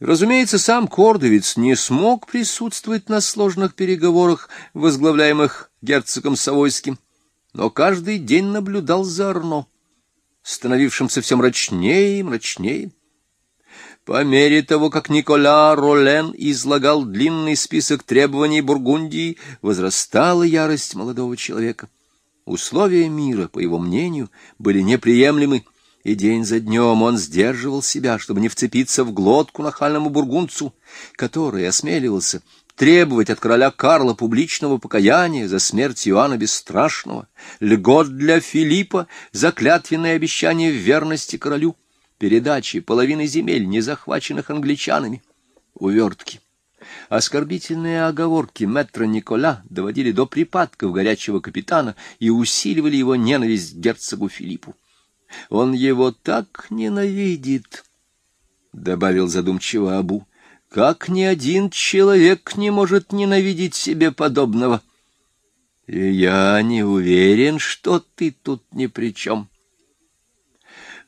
Разумеется, сам Кордовец не смог присутствовать на сложных переговорах, возглавляемых герцогом Савойским, но каждый день наблюдал за Арно, становившимся все мрачнее и мрачнее. По мере того, как Никола Ролен излагал длинный список требований Бургундии, возрастала ярость молодого человека. Условия мира, по его мнению, были неприемлемы, и день за днем он сдерживал себя, чтобы не вцепиться в глотку нахальному бургунцу, который осмеливался требовать от короля Карла публичного покаяния за смерть Иоанна Бесстрашного, льгот для Филиппа за клятвенное обещание верности королю, передачи половины земель, не захваченных англичанами, увертки. Оскорбительные оговорки мэтра Никола доводили до припадков горячего капитана и усиливали его ненависть к герцогу Филиппу. Он его так ненавидит, — добавил задумчиво Абу, — как ни один человек не может ненавидеть себе подобного. И я не уверен, что ты тут ни при чем.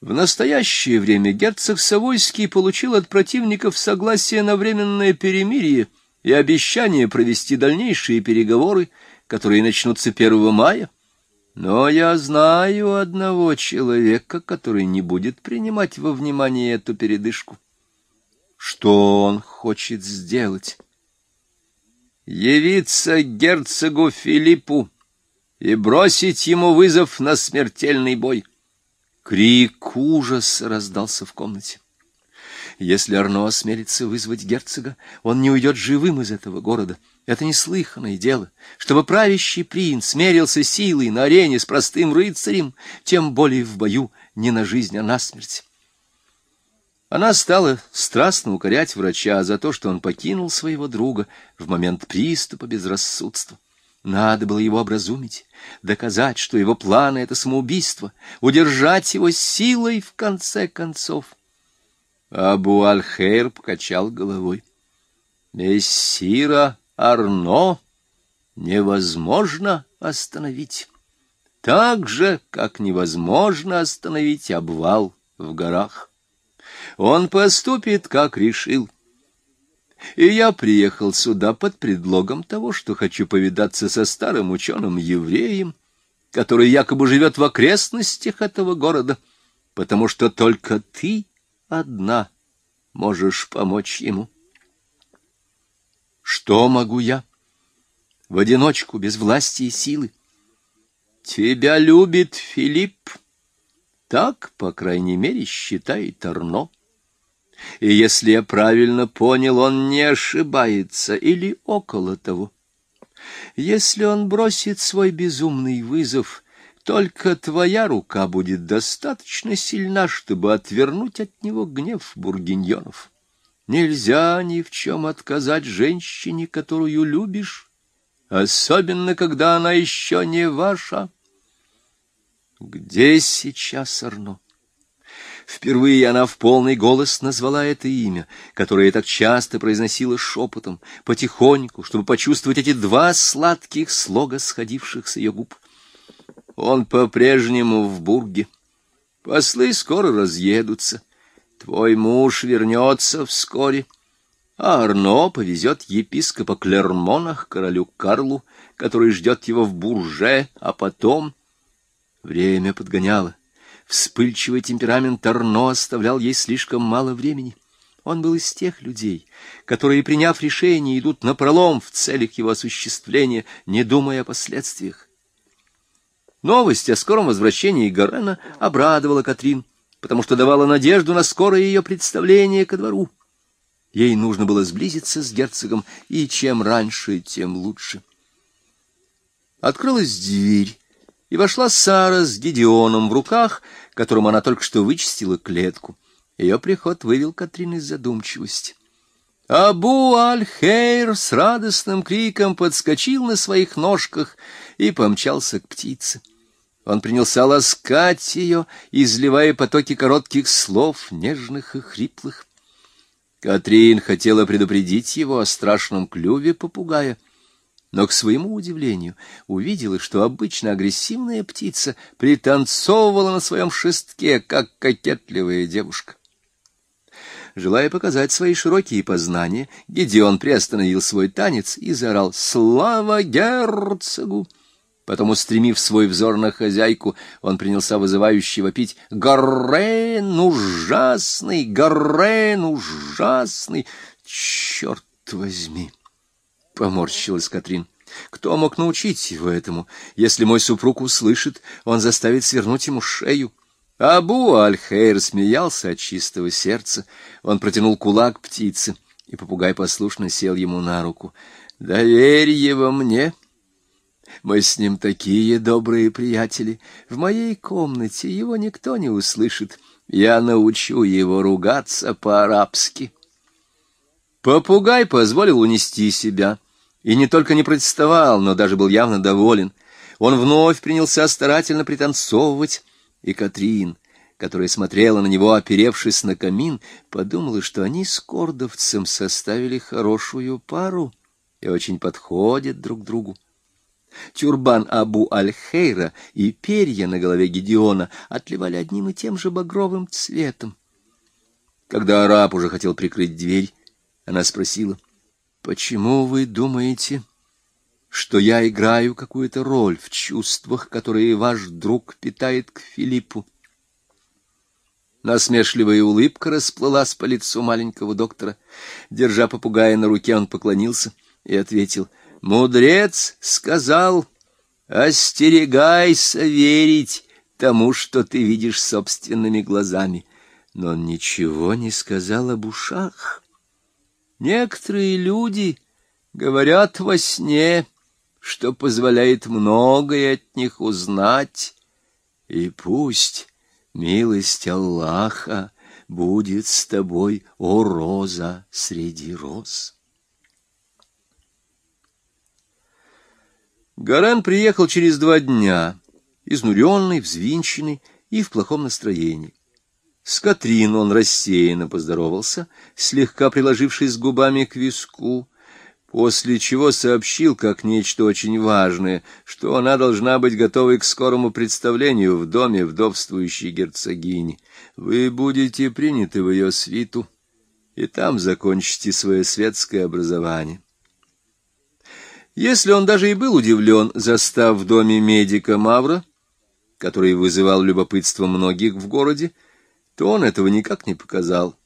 В настоящее время герцог Савойский получил от противников согласие на временное перемирие и обещание провести дальнейшие переговоры, которые начнутся 1 мая. Но я знаю одного человека, который не будет принимать во внимание эту передышку. Что он хочет сделать? Явиться герцогу Филиппу и бросить ему вызов на смертельный бой. Крик ужаса раздался в комнате. Если Арно осмелится вызвать герцога, он не уйдет живым из этого города — это неслыханное дело, чтобы правящий принц смерился силой на арене с простым рыцарем, тем более в бою не на жизнь, а на смерть. Она стала страстно укорять врача за то, что он покинул своего друга в момент приступа безрассудства. Надо было его образумить, доказать, что его планы — это самоубийство, удержать его силой в конце концов. Абу Аль-Хейр покачал головой. «Мессира Арно невозможно остановить. Так же, как невозможно остановить обвал в горах. Он поступит, как решил. И я приехал сюда под предлогом того, что хочу повидаться со старым ученым-евреем, который якобы живет в окрестностях этого города, потому что только ты одна можешь помочь ему. Что могу я? В одиночку, без власти и силы. Тебя любит Филипп. Так, по крайней мере, считает Арно. И если я правильно понял, он не ошибается или около того. Если он бросит свой безумный вызов, только твоя рука будет достаточно сильна, чтобы отвернуть от него гнев бургиньонов. Нельзя ни в чем отказать женщине, которую любишь, особенно когда она еще не ваша. Где сейчас Арно? Впервые она в полный голос назвала это имя, которое так часто произносила шепотом, потихоньку, чтобы почувствовать эти два сладких слога, сходивших с ее губ. Он по-прежнему в бурге. Послы скоро разъедутся. Твой муж вернется вскоре, а Арно повезет епископа Клермона к королю Карлу, который ждет его в Бурже, а потом... Время подгоняло. Вспыльчивый темперамент Арно оставлял ей слишком мало времени. Он был из тех людей, которые, приняв решение, идут напролом в целях его осуществления, не думая о последствиях. Новость о скором возвращении Гарена обрадовала Катрин потому что давала надежду на скорое ее представление ко двору. Ей нужно было сблизиться с герцогом, и чем раньше, тем лучше. Открылась дверь, и вошла Сара с Гедеоном в руках, которым она только что вычистила клетку. Ее приход вывел Катрин из задумчивости. Абу Аль-Хейр с радостным криком подскочил на своих ножках и помчался к птице. Он принялся ласкать ее, изливая потоки коротких слов, нежных и хриплых. Катрин хотела предупредить его о страшном клюве попугая, но, к своему удивлению, увидела, что обычно агрессивная птица пританцовывала на своем шестке, как кокетливая девушка. Желая показать свои широкие познания, Гедеон приостановил свой танец и заорал «Слава герцогу!». Потом, устремив свой взор на хозяйку, он принялся вызывающе вопить «Горрен ужасный! Горрен ужасный! Черт возьми!» — поморщилась Катрин. «Кто мог научить его этому? Если мой супруг услышит, он заставит свернуть ему шею». Абу Аль-Хейр смеялся от чистого сердца. Он протянул кулак птице, и попугай послушно сел ему на руку. «Доверь его мне. Мы с ним такие добрые приятели. В моей комнате его никто не услышит. Я научу его ругаться по-арабски». Попугай позволил унести себя, и не только не протестовал, но даже был явно доволен. Он вновь принялся старательно пританцовывать, и Катрин, которая смотрела на него, оперевшись на камин, подумала, что они с кордовцем составили хорошую пару и очень подходят друг другу. Тюрбан Абу Аль-Хейра и перья на голове Гедеона отливали одним и тем же багровым цветом. Когда араб уже хотел прикрыть дверь, она спросила, «Почему вы думаете, что я играю какую-то роль в чувствах, которые ваш друг питает к Филиппу?» Насмешливая улыбка расплылась по лицу маленького доктора. Держа попугая на руке, он поклонился и ответил, «Мудрец сказал, остерегайся верить тому, что ты видишь собственными глазами». Но он ничего не сказал об ушах. Некоторые люди говорят во сне, что позволяет многое от них узнать, и пусть милость Аллаха будет с тобой, о роза среди роз. Гаран приехал через два дня, изнуренный, взвинченный и в плохом настроении. С Катрин он рассеянно поздоровался, слегка приложившись губами к виску, после чего сообщил, как нечто очень важное, что она должна быть готовой к скорому представлению в доме вдовствующей герцогини. Вы будете приняты в ее свиту, и там закончите свое светское образование. Если он даже и был удивлен, застав в доме медика Мавра, который вызывал любопытство многих в городе, то он этого никак не показал.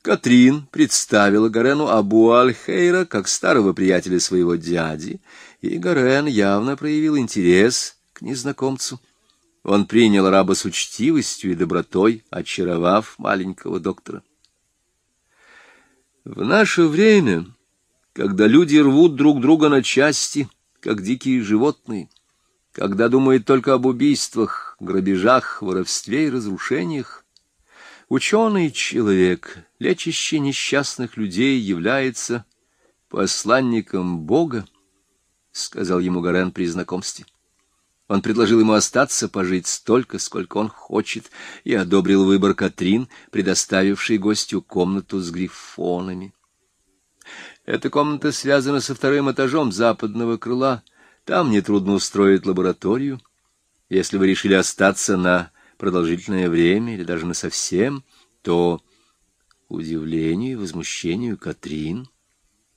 Катрин представила Гарену Абу Аль-Хейра как старого приятеля своего дяди, и Гарен явно проявил интерес к незнакомцу. Он принял раба с учтивостью и добротой, очаровав маленького доктора. В наше время, когда люди рвут друг друга на части, как дикие животные, когда думают только об убийствах, грабежах, воровстве и разрушениях, ученый человек, лечащий несчастных людей, является посланником Бога, — сказал ему Гарен при знакомстве. Он предложил ему остаться пожить столько, сколько он хочет, и одобрил выбор Катрин, предоставившей гостю комнату с грифонами. Эта комната связана со вторым этажом западного крыла. Там нетрудно устроить лабораторию. Если вы решили остаться на продолжительное время или даже на совсем, то удивлению и возмущению Катрин,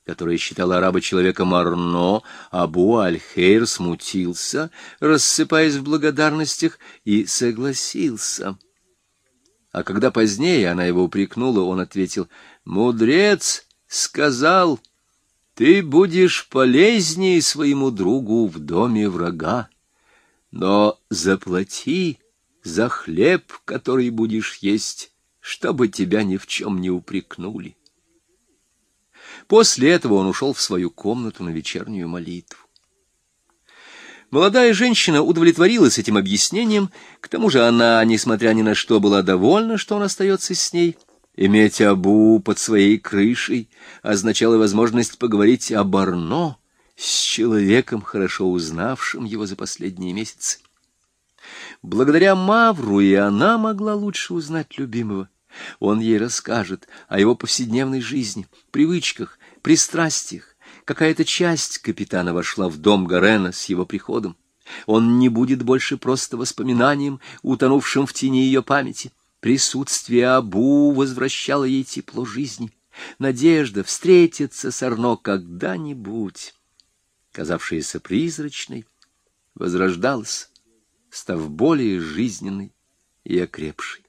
которая считала араба человеком Арно, Абу Аль-Хейр смутился, рассыпаясь в благодарностях, и согласился. А когда позднее она его упрекнула, он ответил, «Мудрец сказал, ты будешь полезнее своему другу в доме врага, но заплати за хлеб, который будешь есть, чтобы тебя ни в чем не упрекнули». После этого он ушел в свою комнату на вечернюю молитву. Молодая женщина удовлетворилась этим объяснением, к тому же она, несмотря ни на что, была довольна, что он остается с ней — Иметь Абу под своей крышей означало возможность поговорить о Барно с человеком, хорошо узнавшим его за последние месяцы. Благодаря Мавру и она могла лучше узнать любимого. Он ей расскажет о его повседневной жизни, привычках, пристрастиях. Какая-то часть капитана вошла в дом Гарена с его приходом. Он не будет больше просто воспоминанием, утонувшим в тени ее памяти. Присутствие Абу возвращало ей тепло жизни. Надежда встретиться с Арно когда-нибудь, казавшаяся призрачной, возрождалась, став более жизненной и окрепшей.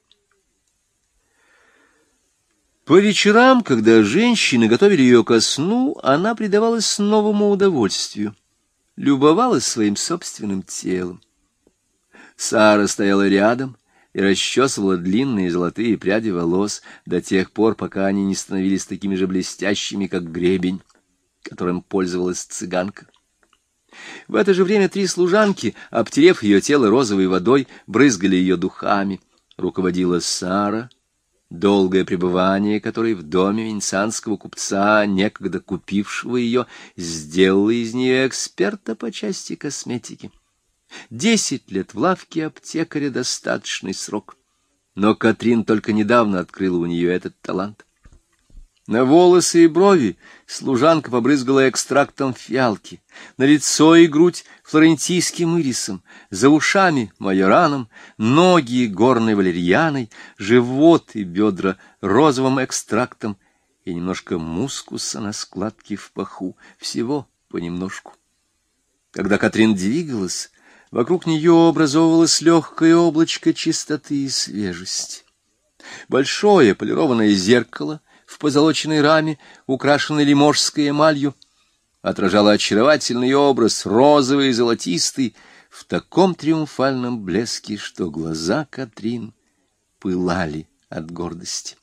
По вечерам, когда женщины готовили ее ко сну, она предавалась новому удовольствию, любовалась своим собственным телом. Сара стояла рядом и расчесывала длинные золотые пряди волос до тех пор, пока они не становились такими же блестящими, как гребень, которым пользовалась цыганка. В это же время три служанки, обтерев ее тело розовой водой, брызгали ее духами. Руководила Сара, долгое пребывание которое в доме венецианского купца, некогда купившего ее, сделало из нее эксперта по части косметики. Десять лет в лавке аптекаря — достаточный срок. Но Катрин только недавно открыла у нее этот талант. На волосы и брови служанка побрызгала экстрактом фиалки, на лицо и грудь флорентийским ирисом, за ушами майораном, ноги горной валерьяной, живот и бедра розовым экстрактом и немножко мускуса на складке в паху, всего понемножку. Когда Катрин двигалась, вокруг нее образовывалось легкое облачко чистоты и свежести. Большое полированное зеркало в позолоченной раме, украшенной лиможской эмалью, отражала очаровательный образ, розовый и золотистый, в таком триумфальном блеске, что глаза Катрин пылали от гордости.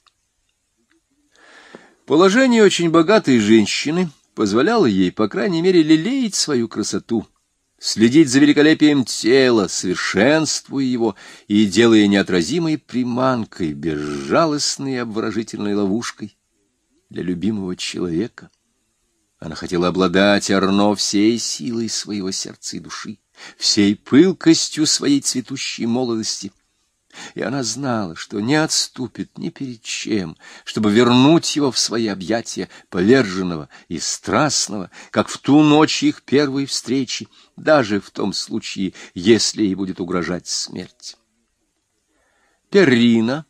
Положение очень богатой женщины позволяло ей, по крайней мере, лелеять свою красоту, следить за великолепием тела, совершенствуя его и делая неотразимой приманкой, безжалостной обворожительной ловушкой для любимого человека. Она хотела обладать Арно всей силой своего сердца и души, всей пылкостью своей цветущей молодости. И она знала, что не отступит ни перед чем, чтобы вернуть его в свои объятия, поверженного и страстного, как в ту ночь их первой встречи, даже в том случае, если ей будет угрожать смерть. Перрина,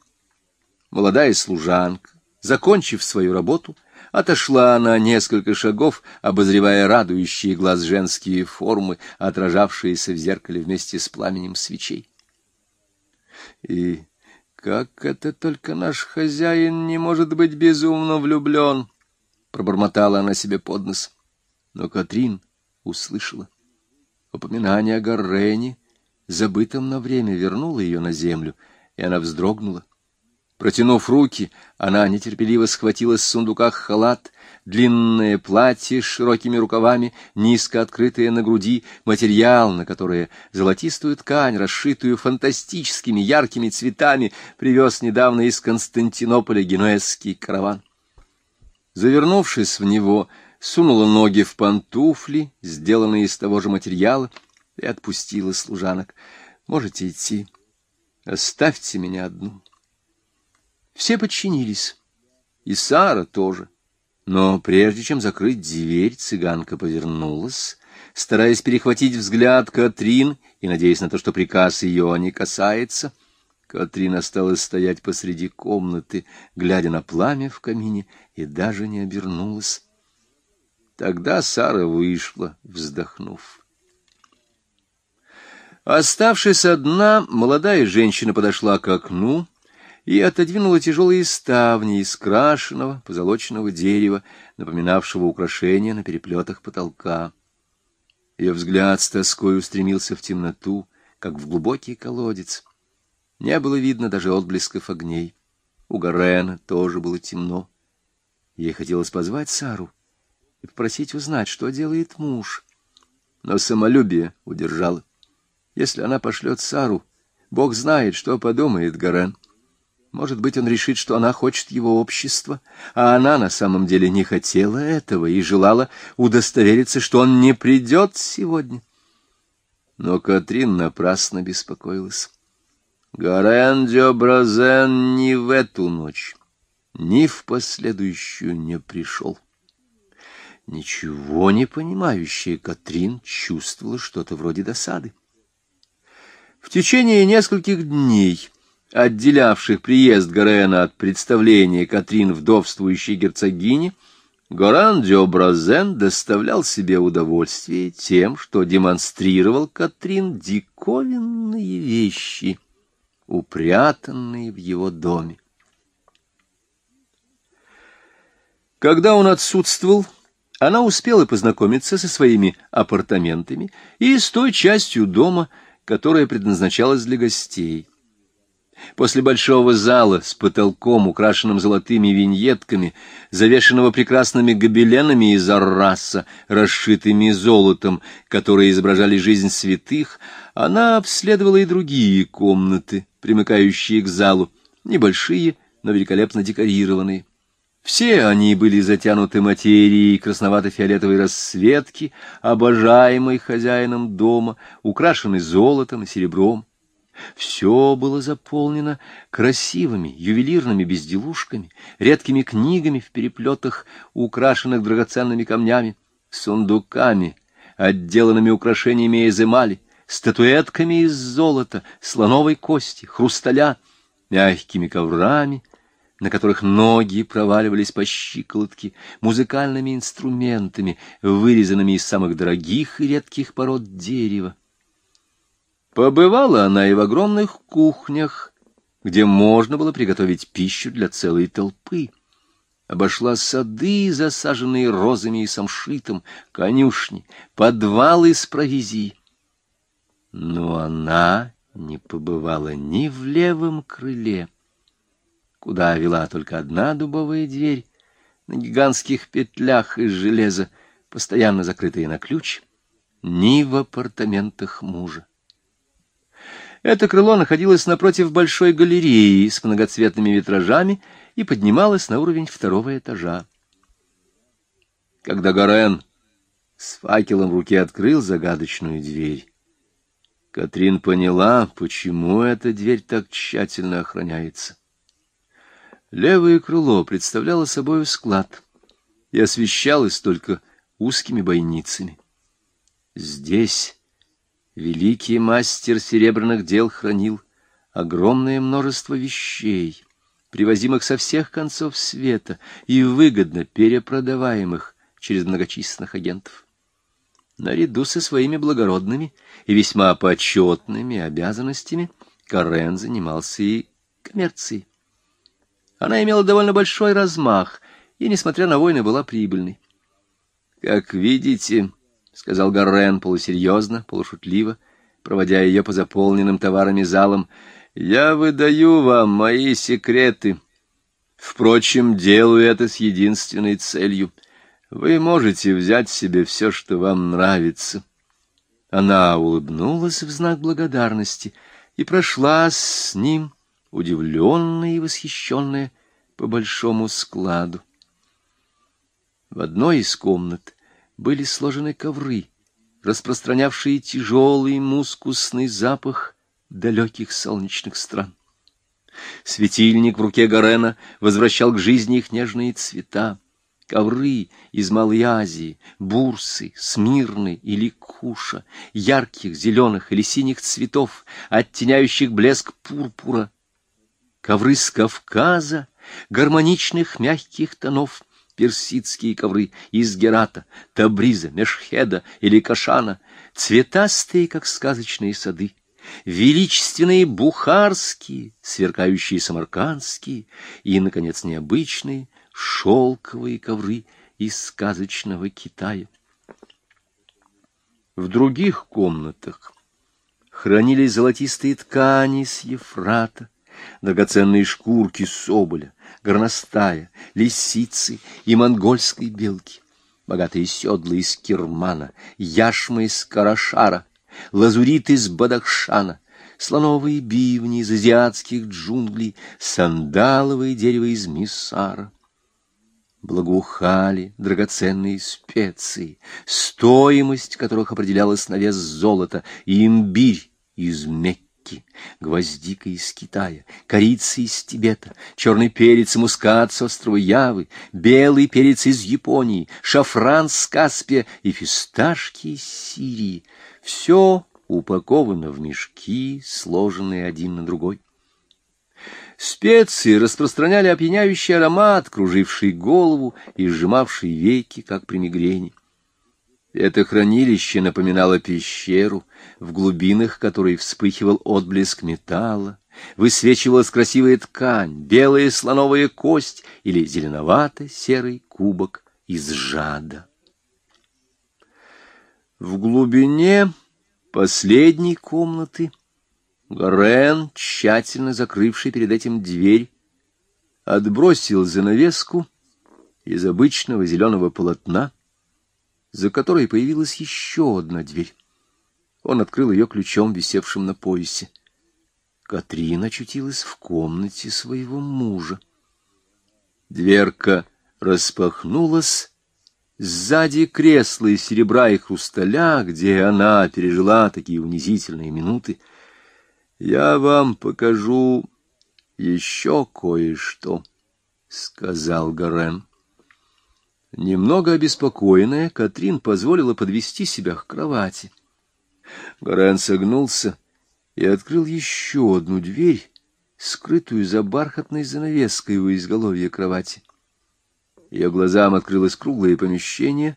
молодая служанка, Закончив свою работу, отошла на несколько шагов, обозревая радующие глаз женские формы, отражавшиеся в зеркале вместе с пламенем свечей. И как это только наш хозяин не может быть безумно влюблен, пробормотала она себе под нос. Но Катрин услышала. Упоминание о Гаррене, забытом на время, вернуло ее на землю, и она вздрогнула. Протянув руки, она нетерпеливо схватила с сундука халат, длинное платье с широкими рукавами, низко открытое на груди, материал, на которое золотистую ткань, расшитую фантастическими яркими цветами, привез недавно из Константинополя генуэзский караван. Завернувшись в него, сунула ноги в пантуфли, сделанные из того же материала, и отпустила служанок. «Можете идти. Оставьте меня одну». Все подчинились. И Сара тоже. Но прежде чем закрыть дверь, цыганка повернулась, стараясь перехватить взгляд Катрин и надеясь на то, что приказ ее не касается. Катрин осталась стоять посреди комнаты, глядя на пламя в камине, и даже не обернулась. Тогда Сара вышла, вздохнув. Оставшись одна, молодая женщина подошла к окну, и отодвинула тяжелые ставни из крашеного позолоченного дерева, напоминавшего украшения на переплетах потолка. Ее взгляд с тоской устремился в темноту, как в глубокий колодец. Не было видно даже отблесков огней. У Гарена тоже было темно. Ей хотелось позвать Сару и попросить узнать, что делает муж. Но самолюбие удержало. Если она пошлет Сару, Бог знает, что подумает Гарен. Может быть, он решит, что она хочет его общества, а она на самом деле не хотела этого и желала удостовериться, что он не придет сегодня. Но Катрин напрасно беспокоилась. Гарендио Бразен ни в эту ночь, ни в последующую не пришел. Ничего не понимающая Катрин чувствовала что-то вроде досады. В течение нескольких дней отделявших приезд Горена от представления Катрин вдовствующей герцогини, Горан Бразен доставлял себе удовольствие тем, что демонстрировал Катрин диковинные вещи, упрятанные в его доме. Когда он отсутствовал, она успела познакомиться со своими апартаментами и с той частью дома, которая предназначалась для гостей. После большого зала с потолком, украшенным золотыми виньетками, завешенного прекрасными гобеленами из арраса, расшитыми золотом, которые изображали жизнь святых, она обследовала и другие комнаты, примыкающие к залу, небольшие, но великолепно декорированные. Все они были затянуты материей красновато-фиолетовой расцветки, обожаемой хозяином дома, украшены золотом и серебром. Все было заполнено красивыми ювелирными безделушками, редкими книгами в переплетах, украшенных драгоценными камнями, сундуками, отделанными украшениями из эмали, статуэтками из золота, слоновой кости, хрусталя, мягкими коврами, на которых ноги проваливались по щиколотке, музыкальными инструментами, вырезанными из самых дорогих и редких пород дерева. Побывала она и в огромных кухнях, где можно было приготовить пищу для целой толпы. Обошла сады, засаженные розами и самшитом, конюшни, подвалы с провизией. Но она не побывала ни в левом крыле, куда вела только одна дубовая дверь, на гигантских петлях из железа, постоянно закрытые на ключ, ни в апартаментах мужа. Это крыло находилось напротив большой галереи с многоцветными витражами и поднималось на уровень второго этажа. Когда Горен с факелом в руке открыл загадочную дверь, Катрин поняла, почему эта дверь так тщательно охраняется. Левое крыло представляло собой склад и освещалось только узкими бойницами. Здесь Великий мастер серебряных дел хранил огромное множество вещей, привозимых со всех концов света и выгодно перепродаваемых через многочисленных агентов. Наряду со своими благородными и весьма почетными обязанностями Карен занимался и коммерцией. Она имела довольно большой размах и, несмотря на войны, была прибыльной. Как видите, — сказал Гаррен полусерьезно, полушутливо, проводя ее по заполненным товарами залам, — я выдаю вам мои секреты. Впрочем, делаю это с единственной целью. Вы можете взять себе все, что вам нравится. Она улыбнулась в знак благодарности и прошла с ним, удивленная и восхищенная, по большому складу. В одной из комнат были сложены ковры, распространявшие тяжелый мускусный запах далеких солнечных стран. Светильник в руке Гарена возвращал к жизни их нежные цвета. Ковры из Малой Азии, бурсы, смирны или куша, ярких зеленых или синих цветов, оттеняющих блеск пурпура. Ковры с Кавказа, гармоничных мягких тонов — персидские ковры из Герата, Табриза, Мешхеда или Кашана, цветастые, как сказочные сады, величественные бухарские, сверкающие самаркандские и, наконец, необычные шелковые ковры из сказочного Китая. В других комнатах хранились золотистые ткани с Ефрата, драгоценные шкурки соболя, горностая, лисицы и монгольской белки, богатые седла из кирмана, яшмы из карашара, лазурит из бадахшана, слоновые бивни из азиатских джунглей, сандаловое дерево из миссара. Благоухали драгоценные специи, стоимость которых определялась на вес золота, и имбирь из Мекки Мекки, гвоздика из Китая, корица из Тибета, черный перец и мускат с острова Явы, белый перец из Японии, шафран с Каспия и фисташки из Сирии. Все упаковано в мешки, сложенные один на другой. Специи распространяли опьяняющий аромат, круживший голову и сжимавший веки, как при мигрени. Это хранилище напоминало пещеру, в глубинах которой вспыхивал отблеск металла, высвечивалась красивая ткань, белая слоновая кость или зеленовато-серый кубок из жада. В глубине последней комнаты Горен, тщательно закрывший перед этим дверь, отбросил занавеску из обычного зеленого полотна, за которой появилась еще одна дверь. Он открыл ее ключом, висевшим на поясе. Катрин очутилась в комнате своего мужа. Дверка распахнулась, сзади кресла из серебра и хрусталя, где она пережила такие унизительные минуты — я вам покажу еще кое-что, — сказал Гарен. Немного обеспокоенная, Катрин позволила подвести себя к кровати. Гарен согнулся и открыл еще одну дверь, скрытую за бархатной занавеской у изголовья кровати. Ее глазам открылось круглое помещение,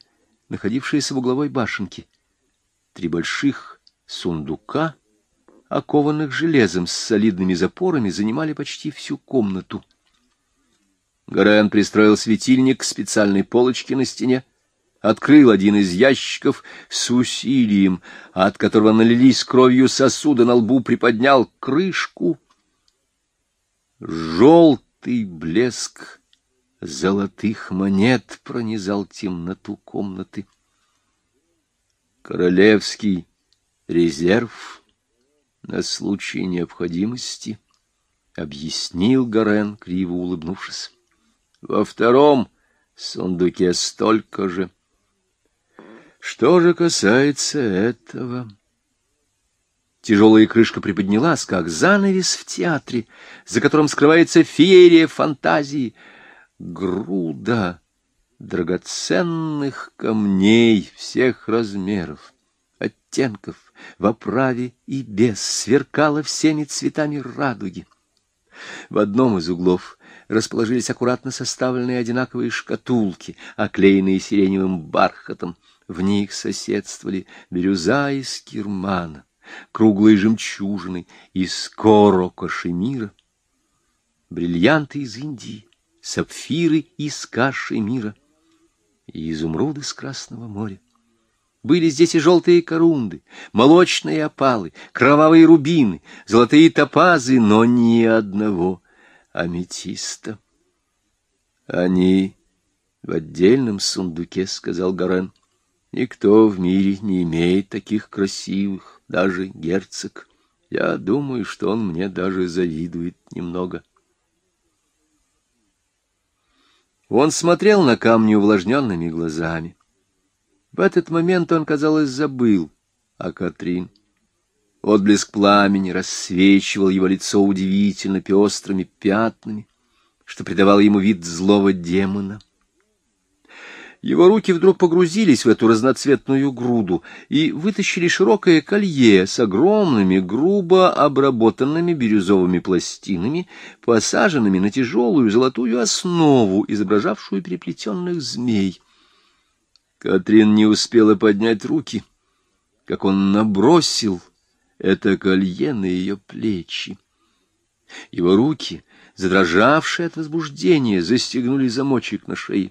находившееся в угловой башенке. Три больших сундука — окованных железом с солидными запорами, занимали почти всю комнату. Гарен пристроил светильник к специальной полочке на стене, открыл один из ящиков с усилием, от которого налились кровью сосуды на лбу, приподнял крышку. Желтый блеск золотых монет пронизал темноту комнаты. Королевский резерв на случай необходимости, — объяснил Гарен, криво улыбнувшись. Во втором сундуке столько же. Что же касается этого... Тяжелая крышка приподнялась, как занавес в театре, за которым скрывается феерия фантазии. Груда драгоценных камней всех размеров, оттенков, в оправе и без, сверкала всеми цветами радуги. В одном из углов расположились аккуратно составленные одинаковые шкатулки, оклеенные сиреневым бархатом. В них соседствовали бирюза из кирмана, круглые жемчужины из коро кашемира, бриллианты из Индии, сапфиры из кашемира и изумруды с Красного моря. Были здесь и желтые корунды, молочные опалы, кровавые рубины, золотые топазы, но ни одного аметиста. Они в отдельном сундуке, — сказал Гарен. Никто в мире не имеет таких красивых, даже герцог. Я думаю, что он мне даже завидует немного. Он смотрел на камни увлажненными глазами. В этот момент он, казалось, забыл о Катрин. Отблеск пламени рассвечивал его лицо удивительно пестрыми пятнами, что придавало ему вид злого демона. Его руки вдруг погрузились в эту разноцветную груду и вытащили широкое колье с огромными, грубо обработанными бирюзовыми пластинами, посаженными на тяжелую золотую основу, изображавшую переплетенных змей. Катрин не успела поднять руки, как он набросил это колье на ее плечи. Его руки, задрожавшие от возбуждения, застегнули замочек на шее.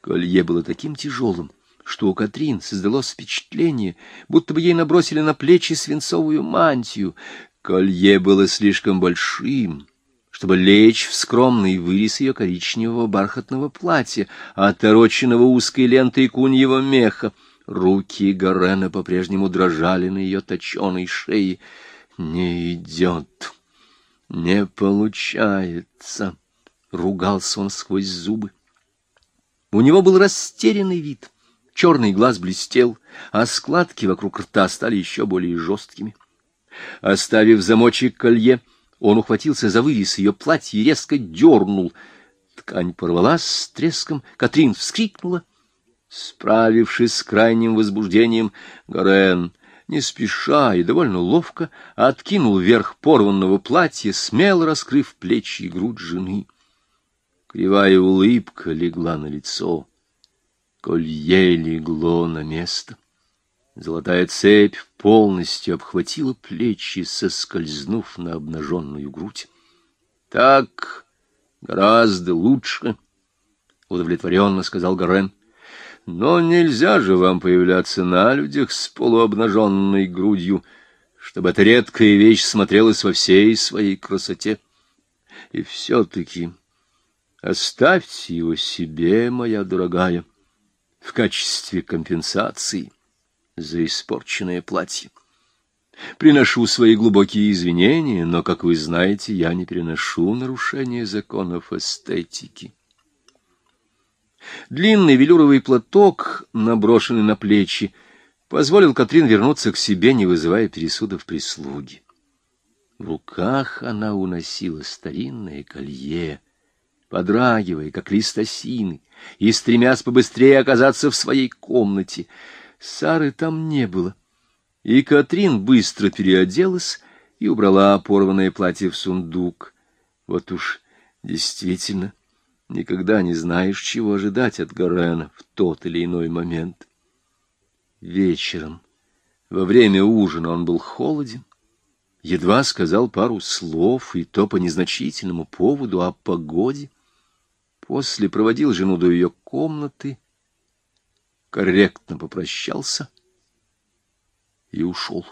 Колье было таким тяжелым, что у Катрин создалось впечатление, будто бы ей набросили на плечи свинцовую мантию. Колье было слишком большим, чтобы лечь в скромный вырез ее коричневого бархатного платья, отороченного узкой лентой куньего меха. Руки Гарена по-прежнему дрожали на ее точеной шее. «Не идет, не получается», — ругался он сквозь зубы. У него был растерянный вид, черный глаз блестел, а складки вокруг рта стали еще более жесткими. Оставив замочек колье, — он ухватился за вырез ее платья и резко дернул. Ткань порвалась с треском, Катрин вскрикнула. Справившись с крайним возбуждением, Горен не спеша и довольно ловко откинул вверх порванного платья, смело раскрыв плечи и грудь жены. Кривая улыбка легла на лицо, колье легло на место. Золотая цепь полностью обхватила плечи, соскользнув на обнаженную грудь. — Так гораздо лучше, — удовлетворенно сказал Гарен. — Но нельзя же вам появляться на людях с полуобнаженной грудью, чтобы эта редкая вещь смотрелась во всей своей красоте. И все-таки оставьте его себе, моя дорогая, в качестве компенсации за испорченное платье. Приношу свои глубокие извинения, но, как вы знаете, я не переношу нарушения законов эстетики. Длинный велюровый платок, наброшенный на плечи, позволил Катрин вернуться к себе, не вызывая пересудов прислуги. В руках она уносила старинное колье, подрагивая, как лист осины, и стремясь побыстрее оказаться в своей комнате — Сары там не было. И Катрин быстро переоделась и убрала порванное платье в сундук. Вот уж действительно никогда не знаешь, чего ожидать от Горена в тот или иной момент. Вечером, во время ужина, он был холоден, едва сказал пару слов, и то по незначительному поводу о погоде. После проводил жену до ее комнаты корректно попрощался и ушел.